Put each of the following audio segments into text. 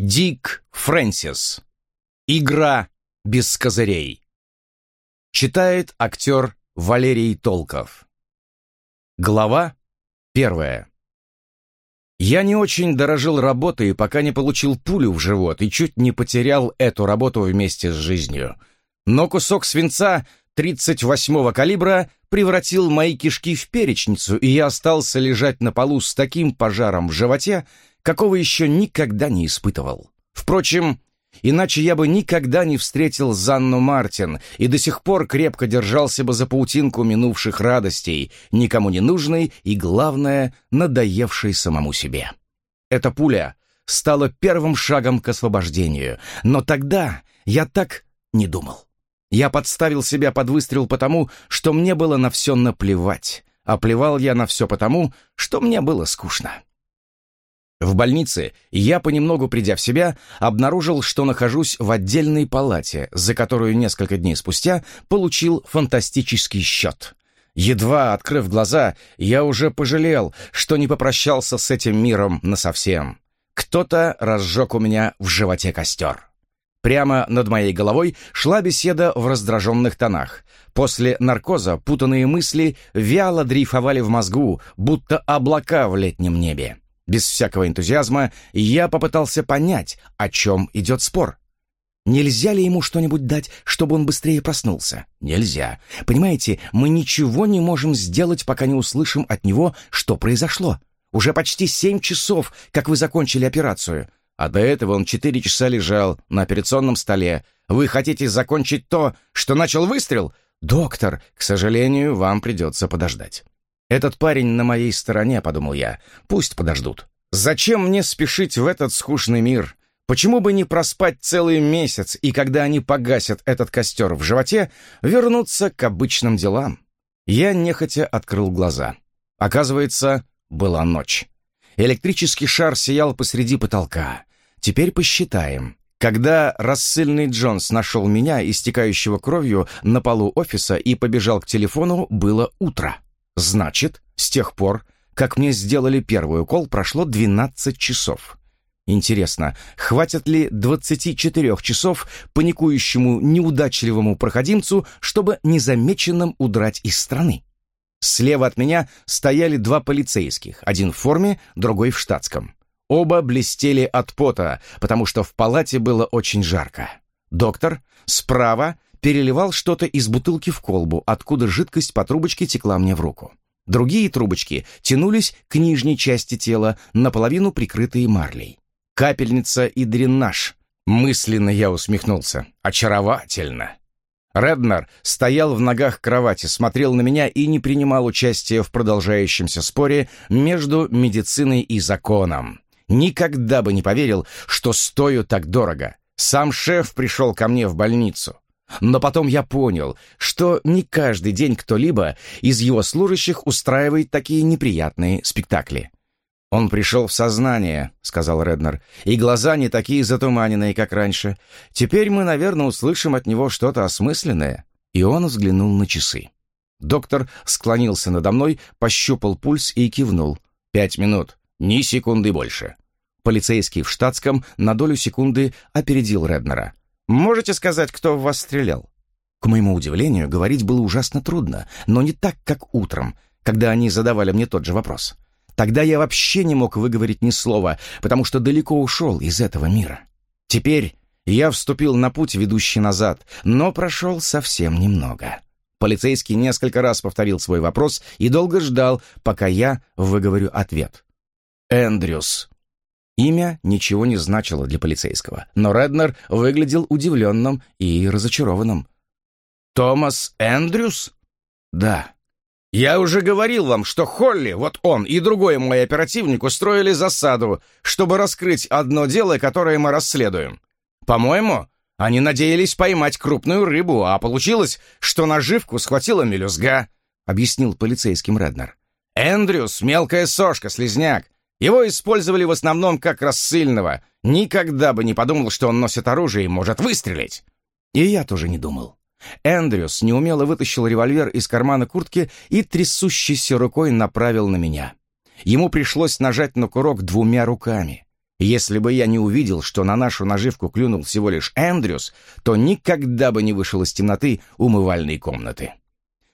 Дик Фрэнсис. Игра без козырей. Читает актер Валерий Толков. Глава первая. Я не очень дорожил работой, пока не получил пулю в живот и чуть не потерял эту работу вместе с жизнью. Но кусок свинца 38-го калибра превратил мои кишки в перечницу, и я остался лежать на полу с таким пожаром в животе, какого еще никогда не испытывал. Впрочем, иначе я бы никогда не встретил Занну Мартин и до сих пор крепко держался бы за паутинку минувших радостей, никому не нужной и, главное, надоевшей самому себе. Эта пуля стала первым шагом к освобождению, но тогда я так не думал. Я подставил себя под выстрел потому, что мне было на все наплевать, а плевал я на все потому, что мне было скучно. В больнице я, понемногу придя в себя, обнаружил, что нахожусь в отдельной палате, за которую несколько дней спустя получил фантастический счет. Едва открыв глаза, я уже пожалел, что не попрощался с этим миром насовсем. Кто-то разжег у меня в животе костер. Прямо над моей головой шла беседа в раздраженных тонах. После наркоза путанные мысли вяло дрейфовали в мозгу, будто облака в летнем небе. Без всякого энтузиазма я попытался понять, о чем идет спор. Нельзя ли ему что-нибудь дать, чтобы он быстрее проснулся? Нельзя. Понимаете, мы ничего не можем сделать, пока не услышим от него, что произошло. Уже почти семь часов, как вы закончили операцию. А до этого он четыре часа лежал на операционном столе. Вы хотите закончить то, что начал выстрел? Доктор, к сожалению, вам придется подождать. «Этот парень на моей стороне», — подумал я. «Пусть подождут. Зачем мне спешить в этот скучный мир? Почему бы не проспать целый месяц, и когда они погасят этот костер в животе, вернуться к обычным делам?» Я нехотя открыл глаза. Оказывается, была ночь. Электрический шар сиял посреди потолка. Теперь посчитаем. Когда рассыльный Джонс нашел меня, истекающего кровью, на полу офиса и побежал к телефону, было утро. Значит, с тех пор, как мне сделали первый укол, прошло 12 часов. Интересно, хватит ли 24 часов паникующему неудачливому проходимцу, чтобы незамеченным удрать из страны? Слева от меня стояли два полицейских, один в форме, другой в штатском. Оба блестели от пота, потому что в палате было очень жарко. Доктор справа переливал что-то из бутылки в колбу, откуда жидкость по трубочке текла мне в руку. Другие трубочки тянулись к нижней части тела, наполовину прикрытые марлей. Капельница и дренаж. Мысленно я усмехнулся. Очаровательно. Реднер стоял в ногах кровати, смотрел на меня и не принимал участия в продолжающемся споре между медициной и законом. Никогда бы не поверил, что стою так дорого. Сам шеф пришел ко мне в больницу. Но потом я понял, что не каждый день кто-либо из его служащих устраивает такие неприятные спектакли. «Он пришел в сознание», — сказал Реднер, — «и глаза не такие затуманенные, как раньше. Теперь мы, наверное, услышим от него что-то осмысленное». И он взглянул на часы. Доктор склонился надо мной, пощупал пульс и кивнул. «Пять минут. Ни секунды больше». Полицейский в штатском на долю секунды опередил Реднера. Можете сказать, кто в вас стрелял?» К моему удивлению, говорить было ужасно трудно, но не так, как утром, когда они задавали мне тот же вопрос. Тогда я вообще не мог выговорить ни слова, потому что далеко ушел из этого мира. Теперь я вступил на путь, ведущий назад, но прошел совсем немного. Полицейский несколько раз повторил свой вопрос и долго ждал, пока я выговорю ответ. «Эндрюс», Имя ничего не значило для полицейского, но Реднер выглядел удивленным и разочарованным. «Томас Эндрюс?» «Да». «Я уже говорил вам, что Холли, вот он и другой мой оперативник устроили засаду, чтобы раскрыть одно дело, которое мы расследуем. По-моему, они надеялись поймать крупную рыбу, а получилось, что наживку схватила мелюзга», — объяснил полицейским Реднер. «Эндрюс — мелкая сошка, слезняк. Его использовали в основном как рассыльного. Никогда бы не подумал, что он носит оружие и может выстрелить. И я тоже не думал. Эндрюс неумело вытащил револьвер из кармана куртки и трясущейся рукой направил на меня. Ему пришлось нажать на курок двумя руками. Если бы я не увидел, что на нашу наживку клюнул всего лишь Эндрюс, то никогда бы не вышел из темноты умывальной комнаты.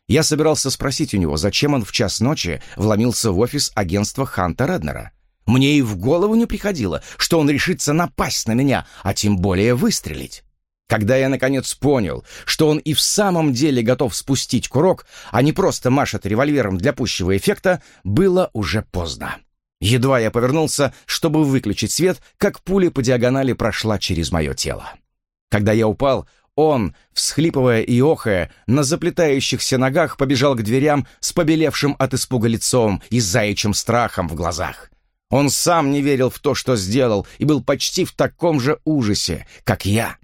Я собирался спросить у него, зачем он в час ночи вломился в офис агентства Ханта Реднера. Мне и в голову не приходило, что он решится напасть на меня, а тем более выстрелить. Когда я наконец понял, что он и в самом деле готов спустить курок, а не просто машет револьвером для пущего эффекта, было уже поздно. Едва я повернулся, чтобы выключить свет, как пуля по диагонали прошла через мое тело. Когда я упал, он, всхлипывая и охая, на заплетающихся ногах побежал к дверям с побелевшим от испуга лицом и заячьим страхом в глазах. Он сам не верил в то, что сделал, и был почти в таком же ужасе, как я.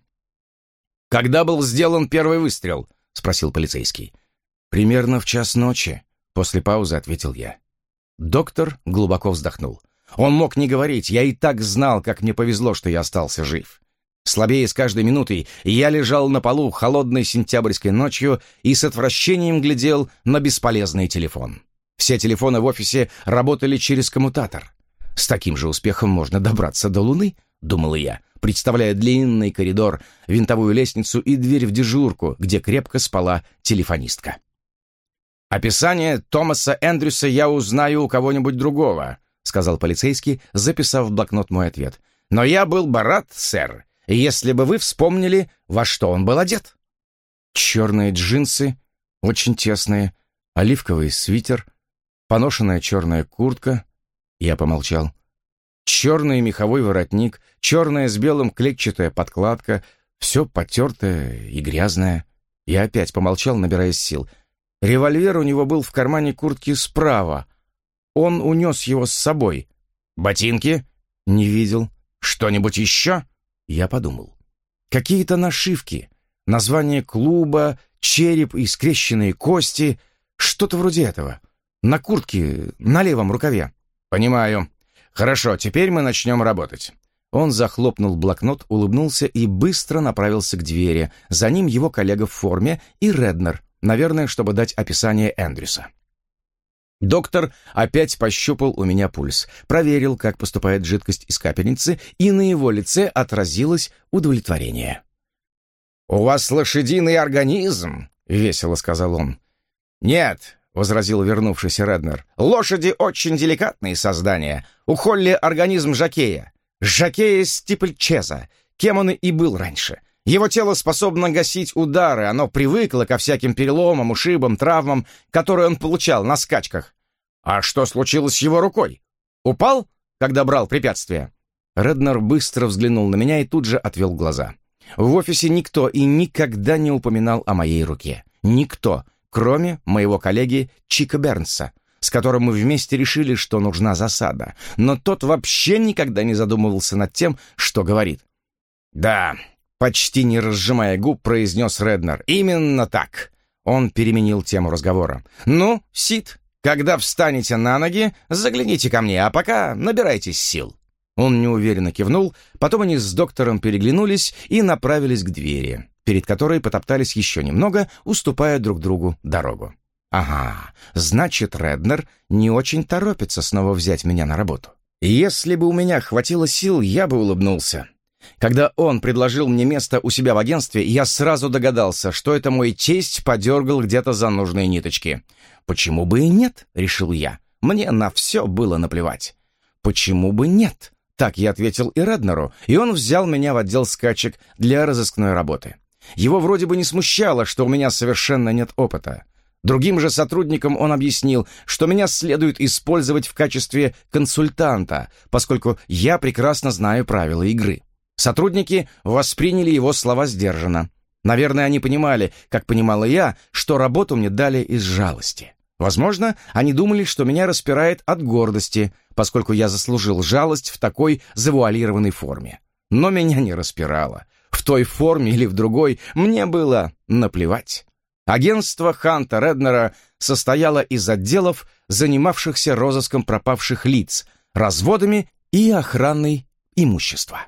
«Когда был сделан первый выстрел?» — спросил полицейский. «Примерно в час ночи», — после паузы ответил я. Доктор глубоко вздохнул. Он мог не говорить, я и так знал, как мне повезло, что я остался жив. Слабее с каждой минутой я лежал на полу холодной сентябрьской ночью и с отвращением глядел на бесполезный телефон. Все телефоны в офисе работали через коммутатор. С таким же успехом можно добраться до Луны, думал я, представляя длинный коридор, винтовую лестницу и дверь в дежурку, где крепко спала телефонистка. «Описание Томаса Эндрюса я узнаю у кого-нибудь другого», сказал полицейский, записав в блокнот мой ответ. «Но я был бы рад, сэр, если бы вы вспомнили, во что он был одет». Черные джинсы, очень тесные, оливковый свитер, поношенная черная куртка. Я помолчал. Черный меховой воротник, черная с белым клетчатая подкладка, все потертое и грязное. Я опять помолчал, набираясь сил — Револьвер у него был в кармане куртки справа. Он унес его с собой. «Ботинки?» «Не видел». «Что-нибудь еще?» Я подумал. «Какие-то нашивки. Название клуба, череп и скрещенные кости. Что-то вроде этого. На куртке, на левом рукаве». «Понимаю. Хорошо, теперь мы начнем работать». Он захлопнул блокнот, улыбнулся и быстро направился к двери. За ним его коллега в форме и Реднер, наверное, чтобы дать описание Эндрюса. Доктор опять пощупал у меня пульс, проверил, как поступает жидкость из капельницы, и на его лице отразилось удовлетворение. «У вас лошадиный организм», — весело сказал он. «Нет», — возразил вернувшийся Реднер, — «лошади очень деликатные создания. У Холли организм Жакея. Жакея Стипльчеза, кем он и был раньше. Его тело способно гасить удары, оно привыкло ко всяким переломам, ушибам, травмам, которые он получал на скачках. А что случилось с его рукой? Упал, когда брал препятствие? Реднер быстро взглянул на меня и тут же отвел глаза. В офисе никто и никогда не упоминал о моей руке. Никто, кроме моего коллеги Чика Бернса, с которым мы вместе решили, что нужна засада. Но тот вообще никогда не задумывался над тем, что говорит. «Да, Почти не разжимая губ, произнес Реднер. «Именно так!» Он переменил тему разговора. «Ну, Сид, когда встанете на ноги, загляните ко мне, а пока набирайтесь сил». Он неуверенно кивнул, потом они с доктором переглянулись и направились к двери, перед которой потоптались еще немного, уступая друг другу дорогу. «Ага, значит, Реднер не очень торопится снова взять меня на работу. Если бы у меня хватило сил, я бы улыбнулся. Когда он предложил мне место у себя в агентстве, я сразу догадался, что это мой тесть подергал где-то за нужные ниточки. «Почему бы и нет?» — решил я. Мне на все было наплевать. «Почему бы нет?» Так я ответил и Реднеру, и он взял меня в отдел скачек для разыскной работы. Его вроде бы не смущало, что у меня совершенно нет опыта. Другим же сотрудникам он объяснил, что меня следует использовать в качестве консультанта, поскольку я прекрасно знаю правила игры. Сотрудники восприняли его слова сдержанно. Наверное, они понимали, как понимала я, что работу мне дали из жалости. Возможно, они думали, что меня распирает от гордости, поскольку я заслужил жалость в такой завуалированной форме. Но меня не распирало. Той форме или в другой мне было наплевать. Агентство Ханта Реднера состояло из отделов, занимавшихся розыском пропавших лиц, разводами и охраной имущества.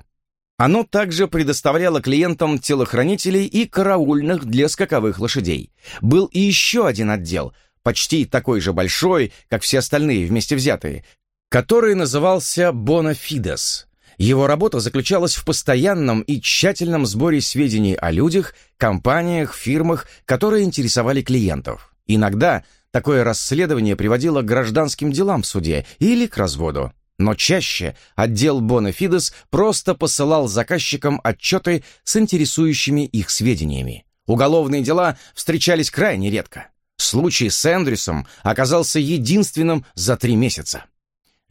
Оно также предоставляло клиентам телохранителей и караульных для скаковых лошадей. Был и еще один отдел, почти такой же большой, как все остальные вместе взятые, который назывался «Бонафидес». Его работа заключалась в постоянном и тщательном сборе сведений о людях, компаниях, фирмах, которые интересовали клиентов. Иногда такое расследование приводило к гражданским делам в суде или к разводу. Но чаще отдел Бонафидес просто посылал заказчикам отчеты с интересующими их сведениями. Уголовные дела встречались крайне редко. Случай с Эндрюсом оказался единственным за три месяца.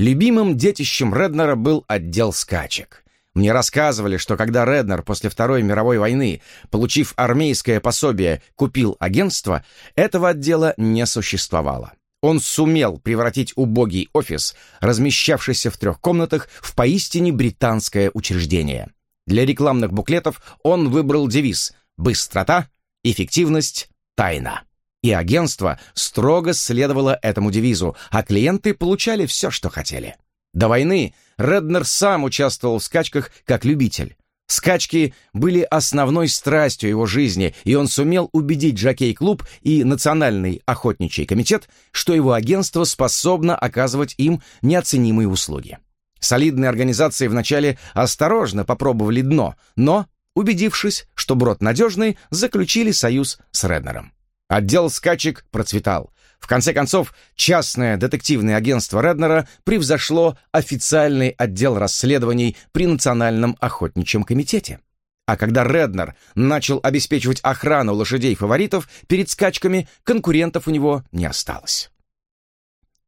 Любимым детищем Реднера был отдел скачек. Мне рассказывали, что когда Реднер после Второй мировой войны, получив армейское пособие, купил агентство, этого отдела не существовало. Он сумел превратить убогий офис, размещавшийся в трех комнатах, в поистине британское учреждение. Для рекламных буклетов он выбрал девиз «Быстрота, эффективность, тайна». И агентство строго следовало этому девизу, а клиенты получали все, что хотели. До войны Реднер сам участвовал в скачках как любитель. Скачки были основной страстью его жизни, и он сумел убедить Жокей-клуб и Национальный охотничий комитет, что его агентство способно оказывать им неоценимые услуги. Солидные организации вначале осторожно попробовали дно, но, убедившись, что брод надежный, заключили союз с Реднером. Отдел скачек процветал. В конце концов, частное детективное агентство Реднера превзошло официальный отдел расследований при Национальном охотничьем комитете. А когда Реднер начал обеспечивать охрану лошадей-фаворитов перед скачками, конкурентов у него не осталось.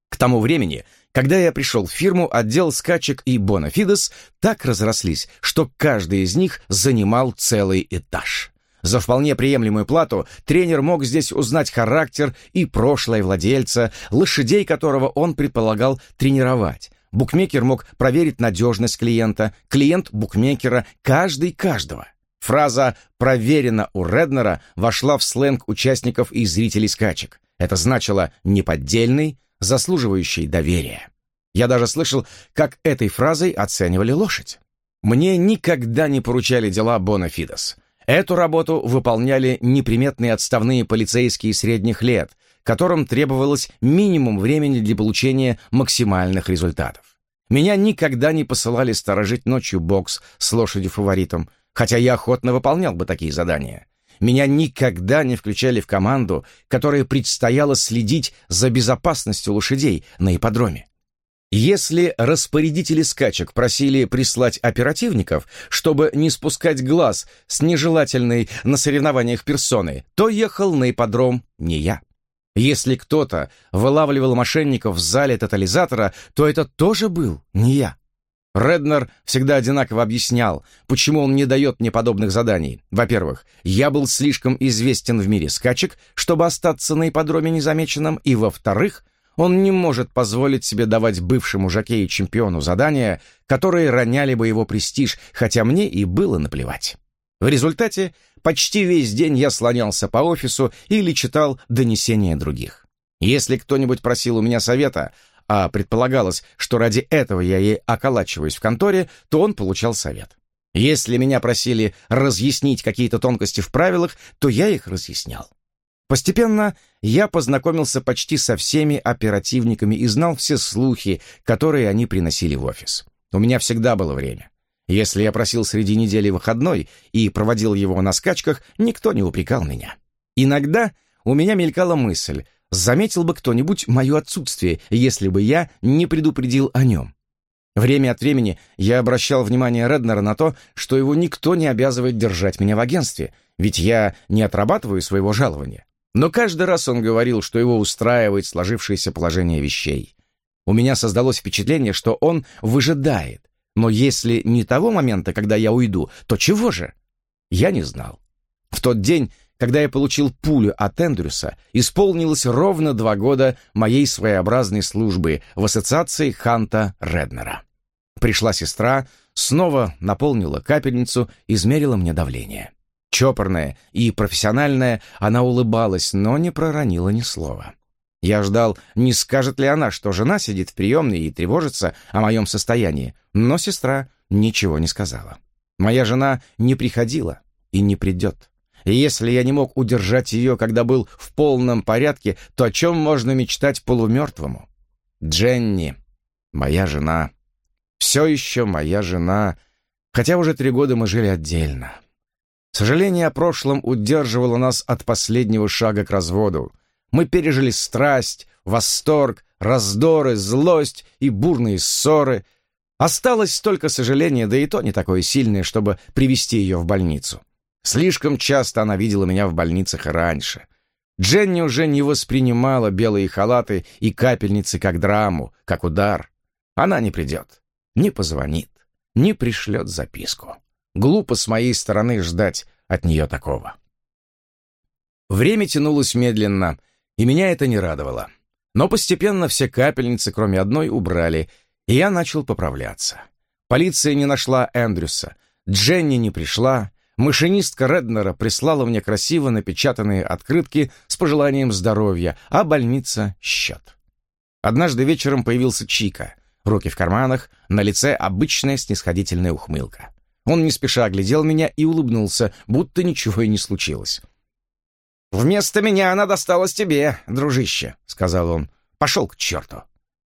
К тому времени, когда я пришел в фирму, отдел скачек и Бонафидес так разрослись, что каждый из них занимал целый этаж. За вполне приемлемую плату тренер мог здесь узнать характер и прошлое владельца, лошадей которого он предполагал тренировать. Букмекер мог проверить надежность клиента, клиент букмекера, каждый каждого. Фраза «проверено у Реднера» вошла в сленг участников и зрителей скачек. Это значило «неподдельный», заслуживающий доверия. Я даже слышал, как этой фразой оценивали лошадь. Мне никогда не поручали дела Бонафидес. Эту работу выполняли неприметные отставные полицейские средних лет, которым требовалось минимум времени для получения максимальных результатов. Меня никогда не посылали сторожить ночью бокс с лошадью-фаворитом, хотя я охотно выполнял бы такие задания. Меня никогда не включали в команду, которая предстояло следить за безопасностью лошадей на ипподроме. Если распорядители скачек просили прислать оперативников, чтобы не спускать глаз с нежелательной на соревнованиях персоны, то ехал на ипподром не я. Если кто-то вылавливал мошенников в зале тотализатора, то это тоже был не я. Реднер всегда одинаково объяснял, почему он не дает мне подобных заданий. Во-первых, я был слишком известен в мире скачек, чтобы остаться на ипподроме незамеченным, и во-вторых, он не может позволить себе давать бывшему жокею-чемпиону задания, которые роняли бы его престиж, хотя мне и было наплевать. В результате почти весь день я слонялся по офису или читал донесения других. Если кто-нибудь просил у меня совета, а предполагалось, что ради этого я ей околачиваюсь в конторе, то он получал совет. Если меня просили разъяснить какие-то тонкости в правилах, то я их разъяснял. Постепенно я познакомился почти со всеми оперативниками и знал все слухи, которые они приносили в офис. У меня всегда было время. Если я просил среди недели выходной и проводил его на скачках, никто не упрекал меня. Иногда у меня мелькала мысль, заметил бы кто-нибудь мое отсутствие, если бы я не предупредил о нем. Время от времени я обращал внимание Реднера на то, что его никто не обязывает держать меня в агентстве, ведь я не отрабатываю своего жалования. Но каждый раз он говорил, что его устраивает сложившееся положение вещей. У меня создалось впечатление, что он выжидает. Но если не того момента, когда я уйду, то чего же? Я не знал. В тот день, когда я получил пулю от Эндрюса, исполнилось ровно два года моей своеобразной службы в ассоциации Ханта Реднера. Пришла сестра, снова наполнила капельницу, измерила мне давление. Чопорная и профессиональная, она улыбалась, но не проронила ни слова. Я ждал, не скажет ли она, что жена сидит в приемной и тревожится о моем состоянии, но сестра ничего не сказала. Моя жена не приходила и не придет. И если я не мог удержать ее, когда был в полном порядке, то о чем можно мечтать полумертвому? Дженни, моя жена, Все еще моя жена, хотя уже три года мы жили отдельно. Сожаление о прошлом удерживало нас от последнего шага к разводу. Мы пережили страсть, восторг, раздоры, злость и бурные ссоры. Осталось только сожаление, да и то не такое сильное, чтобы привести ее в больницу. Слишком часто она видела меня в больницах и раньше. Дженни уже не воспринимала белые халаты и капельницы как драму, как удар. Она не придет, не позвонит, не пришлет записку. Глупо с моей стороны ждать от нее такого. Время тянулось медленно, и меня это не радовало. Но постепенно все капельницы, кроме одной, убрали, и я начал поправляться. Полиция не нашла Эндрюса, Дженни не пришла, машинистка Реднера прислала мне красиво напечатанные открытки с пожеланием здоровья, а больница — счет. Однажды вечером появился Чика, руки в карманах, на лице обычная снисходительная ухмылка. Он не спеша оглядел меня и улыбнулся, будто ничего и не случилось. «Вместо меня она досталась тебе, дружище», — сказал он. «Пошел к черту».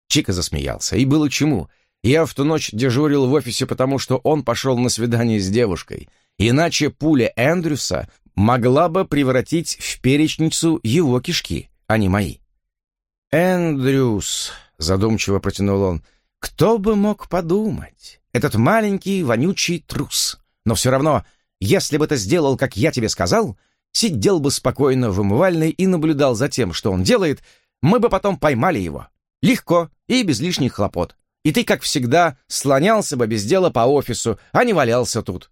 Чика засмеялся, и было чему. Я в ту ночь дежурил в офисе, потому что он пошел на свидание с девушкой. Иначе пуля Эндрюса могла бы превратить в перечницу его кишки, а не мои. «Эндрюс», — задумчиво протянул он, — «кто бы мог подумать? Этот маленький вонючий трус. Но все равно, если бы ты сделал, как я тебе сказал, сидел бы спокойно в умывальной и наблюдал за тем, что он делает, мы бы потом поймали его. Легко и без лишних хлопот. И ты, как всегда, слонялся бы без дела по офису, а не валялся тут.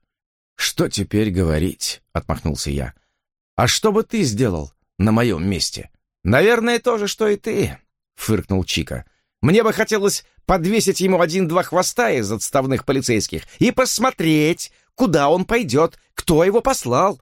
«Что теперь говорить?» — отмахнулся я. «А что бы ты сделал на моем месте?» «Наверное, то же, что и ты», — фыркнул Чика. «Мне бы хотелось подвесить ему один-два хвоста из отставных полицейских и посмотреть, куда он пойдет, кто его послал,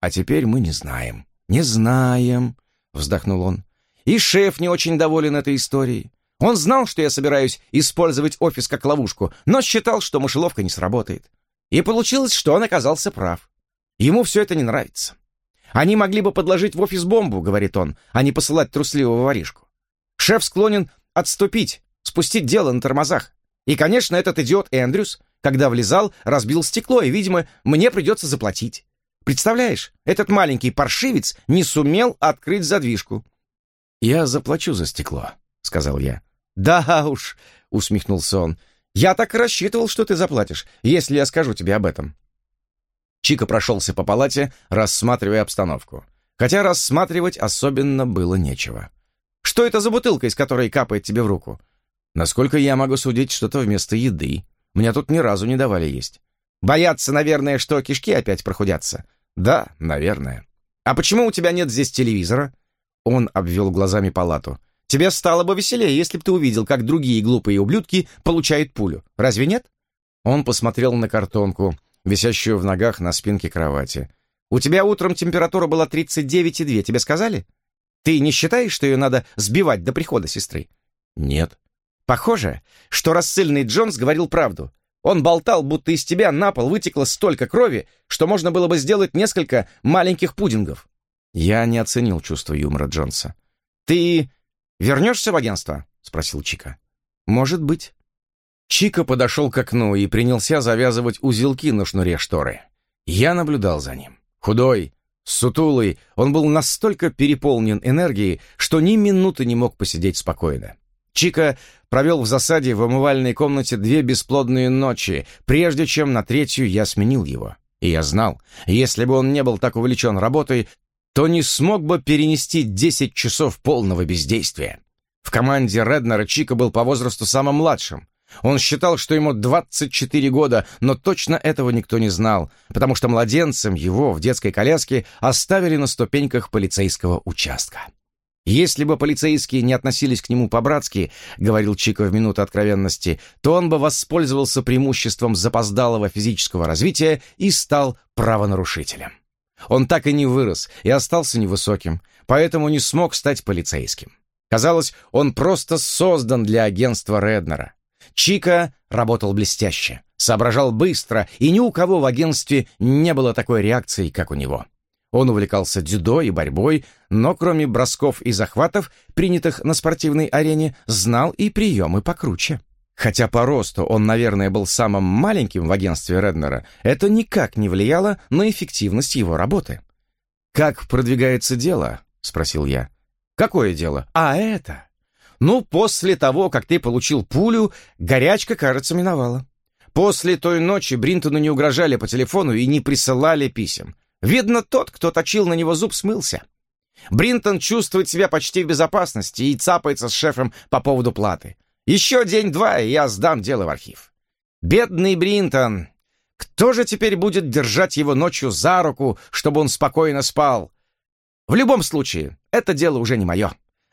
а теперь мы не знаем. Не знаем, вздохнул он. И шеф не очень доволен этой историей. Он знал, что я собираюсь использовать офис как ловушку, но считал, что мышеловка не сработает. И получилось, что он оказался прав. Ему все это не нравится. Они могли бы подложить в офис бомбу, говорит он, а не посылать трусливого воришку. Шеф склонен отступить, спустить дело на тормозах. И, конечно, этот идиот Эндрюс, когда влезал, разбил стекло, и, видимо, мне придется заплатить. Представляешь, этот маленький паршивец не сумел открыть задвижку. «Я заплачу за стекло», — сказал я. «Да уж», — усмехнулся он, — «я так и рассчитывал, что ты заплатишь, если я скажу тебе об этом». Чика прошелся по палате, рассматривая обстановку. Хотя рассматривать особенно было нечего. «Что это за бутылка, из которой капает тебе в руку?» «Насколько я могу судить, что-то вместо еды. Мне тут ни разу не давали есть». Боятся, наверное, что кишки опять прохудятся. Да, наверное. А почему у тебя нет здесь телевизора? Он обвел глазами палату. Тебе стало бы веселее, если бы ты увидел, как другие глупые ублюдки получают пулю. Разве нет? Он посмотрел на картонку, висящую в ногах на спинке кровати. У тебя утром температура была 39,2, тебе сказали? Ты не считаешь, что ее надо сбивать до прихода сестры? Нет. Похоже, что рассыльный Джонс говорил правду. Он болтал, будто из тебя на пол вытекло столько крови, что можно было бы сделать несколько маленьких пудингов. Я не оценил чувство юмора Джонса. «Ты вернешься в агентство?» — спросил Чика. «Может быть». Чика подошел к окну и принялся завязывать узелки на шнуре шторы. Я наблюдал за ним. Худой, сутулый, он был настолько переполнен энергией, что ни минуты не мог посидеть спокойно. Чика провел в засаде в умывальной комнате две бесплодные ночи, прежде чем на третью я сменил его. И я знал, если бы он не был так увлечен работой, то не смог бы перенести 10 часов полного бездействия. В команде Реднера Чика был по возрасту самым младшим. Он считал, что ему 24 года, но точно этого никто не знал, потому что младенцем его в детской коляске оставили на ступеньках полицейского участка. Если бы полицейские не относились к нему по-братски, говорил Чика в минуту откровенности, то он бы воспользовался преимуществом запоздалого физического развития и стал правонарушителем. Он так и не вырос и остался невысоким, поэтому не смог стать полицейским. Казалось, он просто создан для агентства Реднера. Чика работал блестяще, соображал быстро, и ни у кого в агентстве не было такой реакции, как у него. Он увлекался дзюдо и борьбой, но кроме бросков и захватов, принятых на спортивной арене, знал и приемы покруче. Хотя по росту он, наверное, был самым маленьким в агентстве Реднера, это никак не влияло на эффективность его работы. «Как продвигается дело?» — спросил я. «Какое дело?» «А это?» «Ну, после того, как ты получил пулю, горячка, кажется, миновала. После той ночи Бринтону не угрожали по телефону и не присылали писем. Видно, тот, кто точил на него зуб, смылся. Бринтон чувствует себя почти в безопасности и цапается с шефом по поводу платы. Еще день-два, и я сдам дело в архив. Бедный Бринтон! Кто же теперь будет держать его ночью за руку, чтобы он спокойно спал? В любом случае, это дело уже не мое.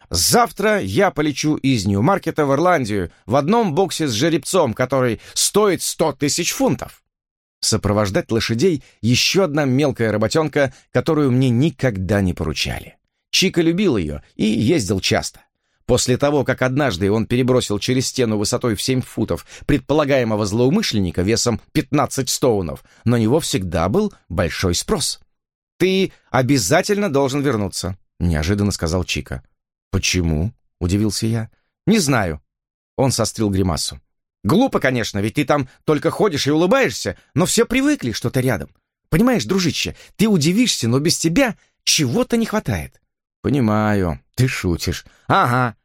Завтра я полечу из Нью-Маркета в Ирландию в одном боксе с жеребцом, который стоит сто тысяч фунтов. Сопровождать лошадей — еще одна мелкая работенка, которую мне никогда не поручали. Чика любил ее и ездил часто. После того, как однажды он перебросил через стену высотой в 7 футов предполагаемого злоумышленника весом 15 стоунов, на него всегда был большой спрос. «Ты обязательно должен вернуться», — неожиданно сказал Чика. «Почему?» — удивился я. «Не знаю». Он сострил гримасу. «Глупо, конечно, ведь ты там только ходишь и улыбаешься, но все привыкли, что ты рядом. Понимаешь, дружище, ты удивишься, но без тебя чего-то не хватает». «Понимаю, ты шутишь». «Ага».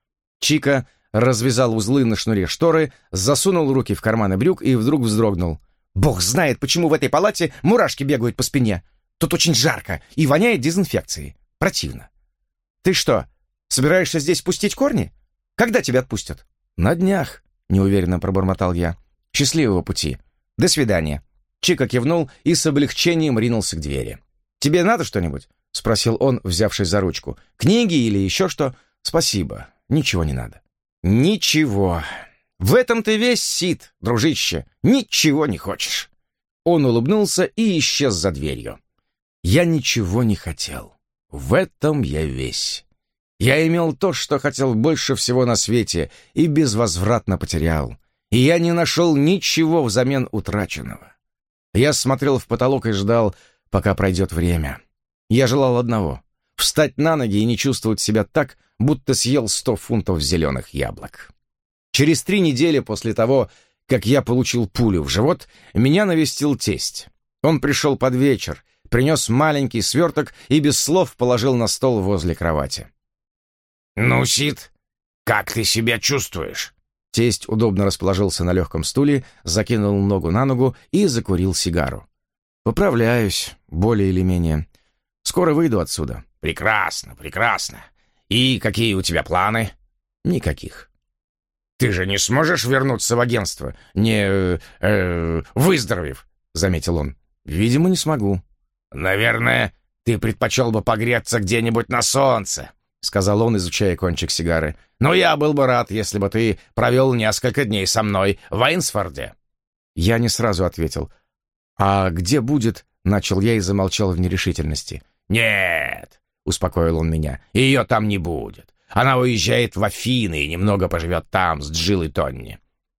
Чика развязал узлы на шнуре шторы, засунул руки в карманы брюк и вдруг вздрогнул. «Бог знает, почему в этой палате мурашки бегают по спине. Тут очень жарко и воняет дезинфекцией. Противно». «Ты что, собираешься здесь пустить корни? Когда тебя отпустят?» «На днях», — неуверенно пробормотал я. «Счастливого пути. До свидания». Чика кивнул и с облегчением ринулся к двери. «Тебе надо что-нибудь?» — спросил он, взявшись за ручку. «Книги или еще что?» «Спасибо. Ничего не надо». «Ничего. В этом ты весь сит, дружище. Ничего не хочешь». Он улыбнулся и исчез за дверью. Я ничего не хотел. В этом я весь. Я имел то, что хотел больше всего на свете, и безвозвратно потерял. И я не нашел ничего взамен утраченного. Я смотрел в потолок и ждал, пока пройдет время. Я желал одного — встать на ноги и не чувствовать себя так, будто съел сто фунтов зеленых яблок. Через три недели после того, как я получил пулю в живот, меня навестил тесть. Он пришел под вечер, принес маленький сверток и без слов положил на стол возле кровати. «Ну, Сид, как ты себя чувствуешь?» Тесть удобно расположился на легком стуле, закинул ногу на ногу и закурил сигару. «Поправляюсь, более или менее. Скоро выйду отсюда». «Прекрасно, прекрасно. И какие у тебя планы?» «Никаких». «Ты же не сможешь вернуться в агентство, не э, выздоровев», — заметил он. «Видимо, не смогу». «Наверное, ты предпочел бы погреться где-нибудь на солнце», — сказал он, изучая кончик сигары. «Но я был бы рад, если бы ты провел несколько дней со мной в Айнсфорде». Я не сразу ответил. «А где будет?» — начал я и замолчал в нерешительности. «Нет», — успокоил он меня, — «ее там не будет. Она уезжает в Афины и немного поживет там с Джилл и Тонни.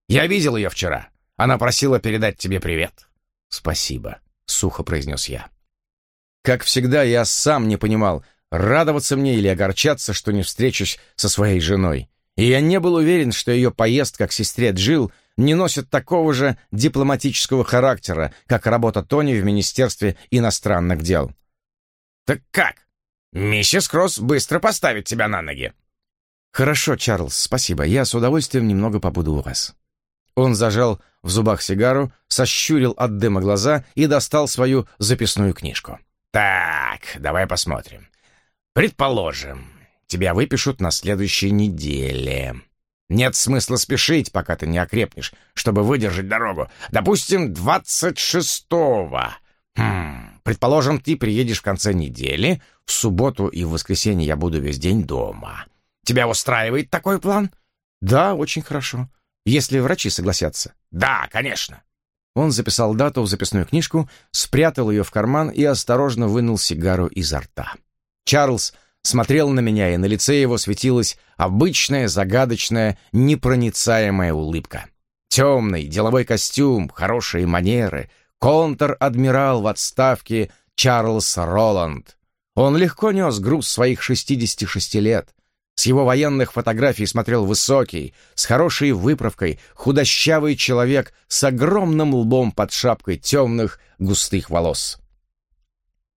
Я видел ее вчера. Она просила передать тебе привет». «Спасибо», — сухо произнес я. Как всегда, я сам не понимал, радоваться мне или огорчаться, что не встречусь со своей женой. И я не был уверен, что ее поездка к сестре Джилл не носит такого же дипломатического характера, как работа Тони в Министерстве иностранных дел. «Так как? Миссис Кросс быстро поставит тебя на ноги». «Хорошо, Чарльз, спасибо. Я с удовольствием немного побуду у вас». Он зажал в зубах сигару, сощурил от дыма глаза и достал свою записную книжку. «Так, давай посмотрим. Предположим, тебя выпишут на следующей неделе. Нет смысла спешить, пока ты не окрепнешь, чтобы выдержать дорогу. Допустим, двадцать шестого. Хм, Предположим, ты приедешь в конце недели, в субботу и в воскресенье я буду весь день дома. Тебя устраивает такой план? Да, очень хорошо. Если врачи согласятся. Да, конечно. Он записал дату в записную книжку, спрятал ее в карман и осторожно вынул сигару изо рта. Чарльз смотрел на меня, и на лице его светилась обычная, загадочная, непроницаемая улыбка. Темный деловой костюм, хорошие манеры — контр-адмирал в отставке Чарльз Роланд. Он легко нес груз своих 66 лет. С его военных фотографий смотрел высокий, с хорошей выправкой, худощавый человек с огромным лбом под шапкой темных, густых волос.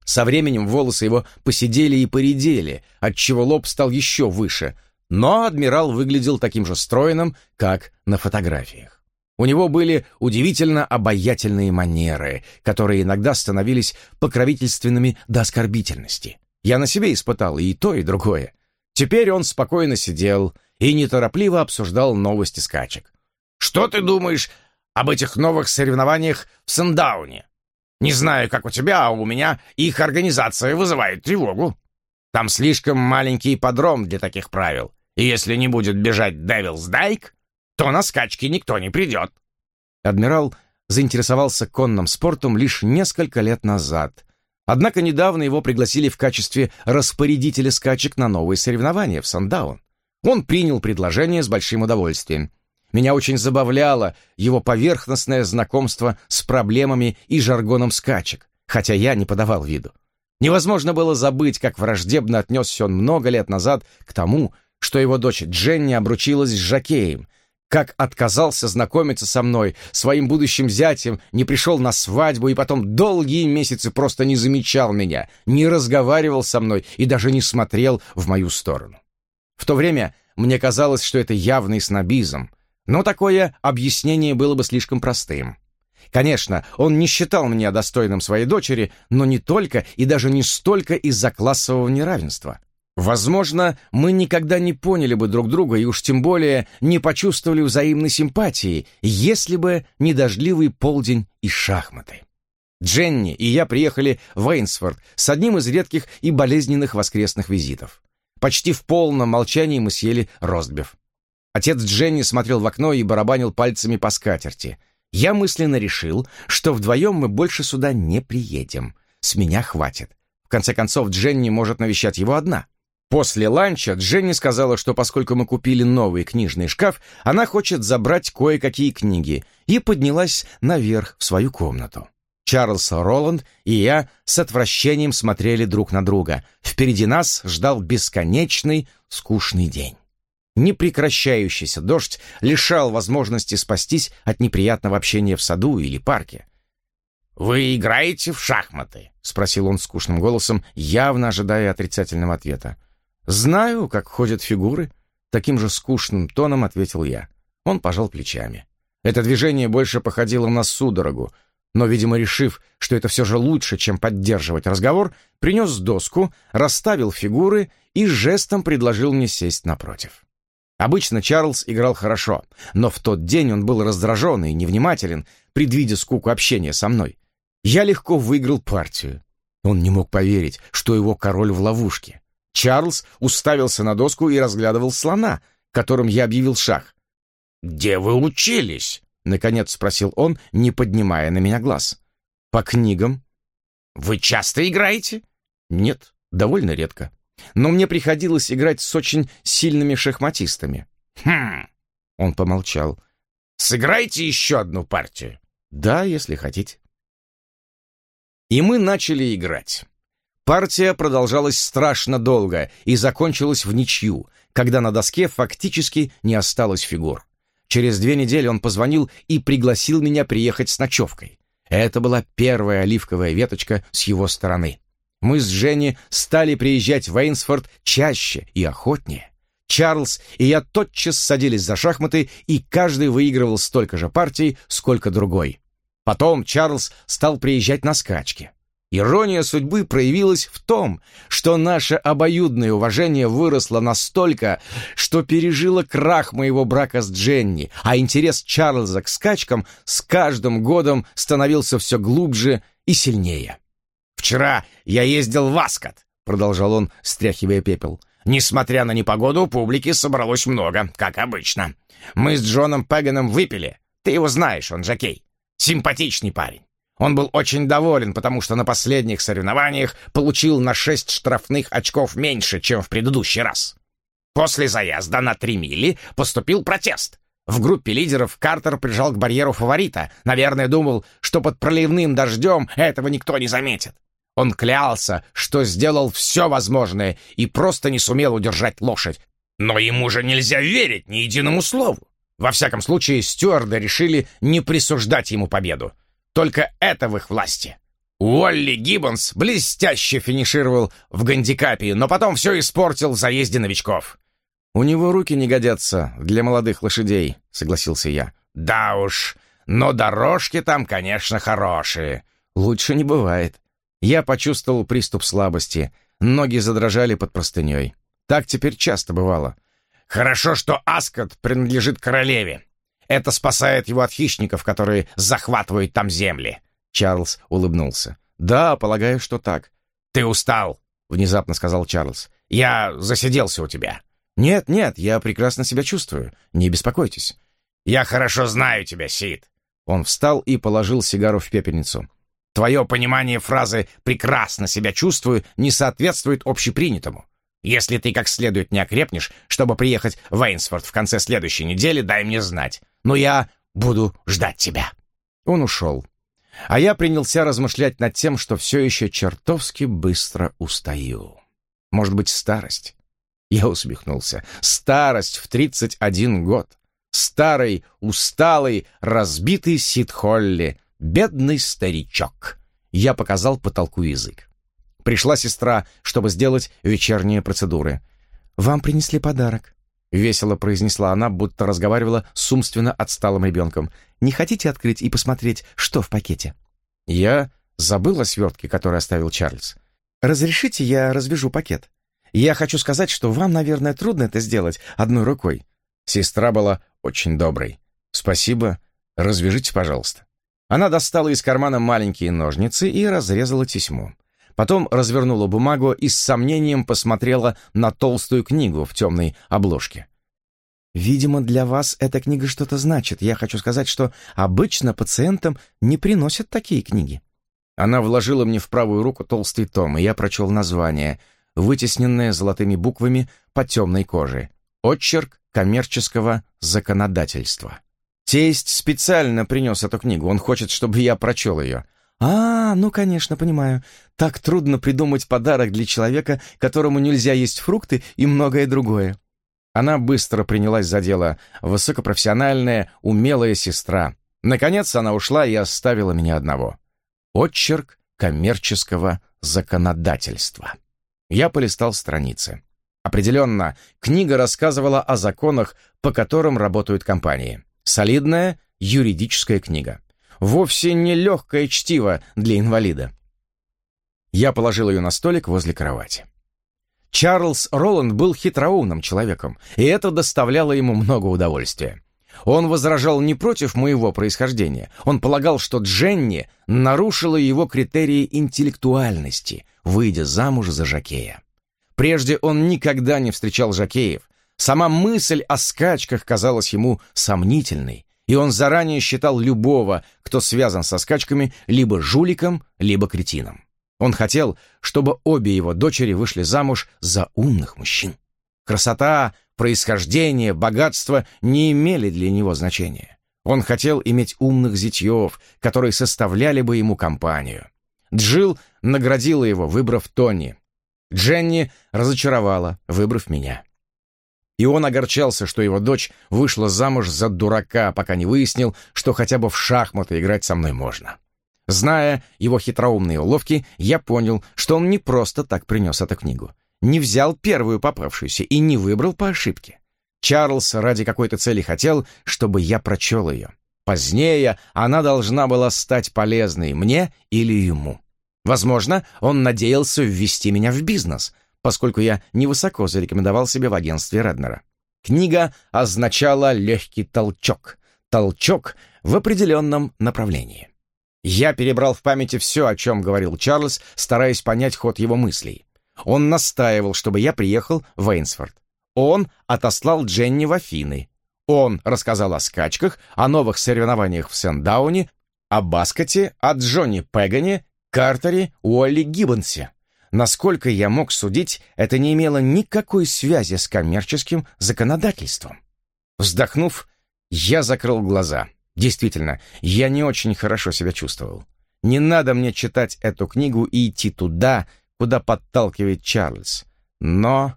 Со временем волосы его посидели и поредели, отчего лоб стал еще выше, но адмирал выглядел таким же стройным, как на фотографиях. У него были удивительно обаятельные манеры, которые иногда становились покровительственными до оскорбительности. Я на себе испытал и то, и другое. Теперь он спокойно сидел и неторопливо обсуждал новости скачек. «Что ты думаешь об этих новых соревнованиях в Сандауне? Не знаю, как у тебя, а у меня их организация вызывает тревогу. Там слишком маленький подром для таких правил, и если не будет бежать Девилс Дайк, то на скачки никто не придет». Адмирал заинтересовался конным спортом лишь несколько лет назад, Однако недавно его пригласили в качестве распорядителя скачек на новые соревнования в Сандаун. Он принял предложение с большим удовольствием. Меня очень забавляло его поверхностное знакомство с проблемами и жаргоном скачек, хотя я не подавал виду. Невозможно было забыть, как враждебно отнесся он много лет назад к тому, что его дочь Дженни обручилась с Жакеем, как отказался знакомиться со мной, своим будущим зятем, не пришел на свадьбу и потом долгие месяцы просто не замечал меня, не разговаривал со мной и даже не смотрел в мою сторону. В то время мне казалось, что это явный снобизм, но такое объяснение было бы слишком простым. Конечно, он не считал меня достойным своей дочери, но не только и даже не столько из-за классового неравенства. Возможно, мы никогда не поняли бы друг друга и уж тем более не почувствовали взаимной симпатии, если бы не дождливый полдень и шахматы. Дженни и я приехали в Эйнсфорд с одним из редких и болезненных воскресных визитов. Почти в полном молчании мы съели ростбиф. Отец Дженни смотрел в окно и барабанил пальцами по скатерти. Я мысленно решил, что вдвоем мы больше сюда не приедем. С меня хватит. В конце концов, Дженни может навещать его одна. После ланча Дженни сказала, что поскольку мы купили новый книжный шкаф, она хочет забрать кое-какие книги, и поднялась наверх в свою комнату. Чарльз Роланд и я с отвращением смотрели друг на друга. Впереди нас ждал бесконечный, скучный день. Непрекращающийся дождь лишал возможности спастись от неприятного общения в саду или парке. «Вы играете в шахматы?» — спросил он скучным голосом, явно ожидая отрицательного ответа. «Знаю, как ходят фигуры», — таким же скучным тоном ответил я. Он пожал плечами. Это движение больше походило на судорогу, но, видимо, решив, что это все же лучше, чем поддерживать разговор, принес доску, расставил фигуры и жестом предложил мне сесть напротив. Обычно Чарльз играл хорошо, но в тот день он был раздражен и невнимателен, предвидя скуку общения со мной. Я легко выиграл партию. Он не мог поверить, что его король в ловушке. Чарльз уставился на доску и разглядывал слона, которым я объявил шах. «Где вы учились?» — наконец спросил он, не поднимая на меня глаз. «По книгам». «Вы часто играете?» «Нет, довольно редко. Но мне приходилось играть с очень сильными шахматистами». «Хм...» — он помолчал. «Сыграйте еще одну партию». «Да, если хотите». И мы начали играть. Партия продолжалась страшно долго и закончилась в ничью, когда на доске фактически не осталось фигур. Через две недели он позвонил и пригласил меня приехать с ночевкой. Это была первая оливковая веточка с его стороны. Мы с Женей стали приезжать в Эйнсфорд чаще и охотнее. Чарльз и я тотчас садились за шахматы, и каждый выигрывал столько же партий, сколько другой. Потом Чарльз стал приезжать на скачки. Ирония судьбы проявилась в том, что наше обоюдное уважение выросло настолько, что пережило крах моего брака с Дженни, а интерес Чарльза к скачкам с каждым годом становился все глубже и сильнее. «Вчера я ездил в Аскот», — продолжал он, стряхивая пепел. «Несмотря на непогоду, публики собралось много, как обычно. Мы с Джоном Пеганом выпили. Ты его знаешь, он жокей. Симпатичный парень. Он был очень доволен, потому что на последних соревнованиях получил на шесть штрафных очков меньше, чем в предыдущий раз. После заезда на три мили поступил протест. В группе лидеров Картер прижал к барьеру фаворита. Наверное, думал, что под проливным дождем этого никто не заметит. Он клялся, что сделал все возможное и просто не сумел удержать лошадь. Но ему же нельзя верить ни единому слову. Во всяком случае, стюарды решили не присуждать ему победу. Только это в их власти. Уолли Гиббонс блестяще финишировал в гандикапе, но потом все испортил в заезде новичков. «У него руки не годятся для молодых лошадей», — согласился я. «Да уж, но дорожки там, конечно, хорошие». «Лучше не бывает». Я почувствовал приступ слабости. Ноги задрожали под простыней. Так теперь часто бывало. «Хорошо, что Аскот принадлежит королеве. Это спасает его от хищников, которые захватывают там земли». Чарльз улыбнулся. «Да, полагаю, что так». «Ты устал», — внезапно сказал Чарльз. «Я засиделся у тебя». «Нет, нет, я прекрасно себя чувствую. Не беспокойтесь». «Я хорошо знаю тебя, Сид». Он встал и положил сигару в пепельницу. «Твое понимание фразы «прекрасно себя чувствую» не соответствует общепринятому. Если ты как следует не окрепнешь, чтобы приехать в Эйнсфорд в конце следующей недели, дай мне знать. Но я буду ждать тебя». Он ушел. А я принялся размышлять над тем, что все еще чертовски быстро устаю. Может быть, старость? Я усмехнулся. Старость в 31 год. Старый, усталый, разбитый Сид Холли. Бедный старичок. Я показал потолку язык. Пришла сестра, чтобы сделать вечерние процедуры. «Вам принесли подарок», — весело произнесла она, будто разговаривала с умственно отсталым ребенком. «Не хотите открыть и посмотреть, что в пакете?» Я забыл о свертке, который оставил Чарльз. «Разрешите, я развяжу пакет?» Я хочу сказать, что вам, наверное, трудно это сделать одной рукой. Сестра была очень доброй. Спасибо. Развяжите, пожалуйста. Она достала из кармана маленькие ножницы и разрезала тесьму. Потом развернула бумагу и с сомнением посмотрела на толстую книгу в темной обложке. «Видимо, для вас эта книга что-то значит. Я хочу сказать, что обычно пациентам не приносят такие книги». Она вложила мне в правую руку толстый том, и я прочел название — вытесненное золотыми буквами по темной коже. Отчерк коммерческого законодательства. Тесть специально принес эту книгу, он хочет, чтобы я прочел ее. «А, ну, конечно, понимаю. Так трудно придумать подарок для человека, которому нельзя есть фрукты и многое другое». Она быстро принялась за дело, высокопрофессиональная, умелая сестра. Наконец она ушла и оставила меня одного. Отчерк коммерческого законодательства. Я полистал страницы. Определенно, книга рассказывала о законах, по которым работают компании. Солидная юридическая книга. Вовсе не легкое чтиво для инвалида. Я положил ее на столик возле кровати. Чарльз Роланд был хитроумным человеком, и это доставляло ему много удовольствия. Он возражал не против моего происхождения. Он полагал, что Дженни нарушила его критерии интеллектуальности, выйдя замуж за Жакея. Прежде он никогда не встречал Жакеев. Сама мысль о скачках казалась ему сомнительной, и он заранее считал любого, кто связан со скачками, либо жуликом, либо кретином. Он хотел, чтобы обе его дочери вышли замуж за умных мужчин. Красота, происхождение, богатство не имели для него значения. Он хотел иметь умных зятьев, которые составляли бы ему компанию. Джилл наградила его, выбрав Тони. Дженни разочаровала, выбрав меня. И он огорчался, что его дочь вышла замуж за дурака, пока не выяснил, что хотя бы в шахматы играть со мной можно. Зная его хитроумные уловки, я понял, что он не просто так принес эту книгу не взял первую попавшуюся и не выбрал по ошибке. Чарльз ради какой-то цели хотел, чтобы я прочел ее. Позднее она должна была стать полезной мне или ему. Возможно, он надеялся ввести меня в бизнес, поскольку я невысоко зарекомендовал себя в агентстве Реднера. Книга означала легкий толчок. Толчок в определенном направлении. Я перебрал в памяти все, о чем говорил Чарльз, стараясь понять ход его мыслей. Он настаивал, чтобы я приехал в Эйнсфорд. Он отослал Дженни в Афины. Он рассказал о скачках, о новых соревнованиях в Сендауне, о Баскоте, о Джонни Пегане, Картере, Уолли Гиббонсе. Насколько я мог судить, это не имело никакой связи с коммерческим законодательством. Вздохнув, я закрыл глаза. Действительно, я не очень хорошо себя чувствовал. Не надо мне читать эту книгу и идти туда, куда подталкивает Чарльз. Но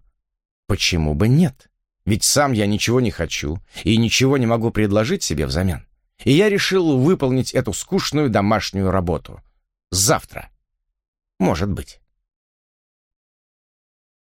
почему бы нет? Ведь сам я ничего не хочу и ничего не могу предложить себе взамен. И я решил выполнить эту скучную домашнюю работу. Завтра. Может быть.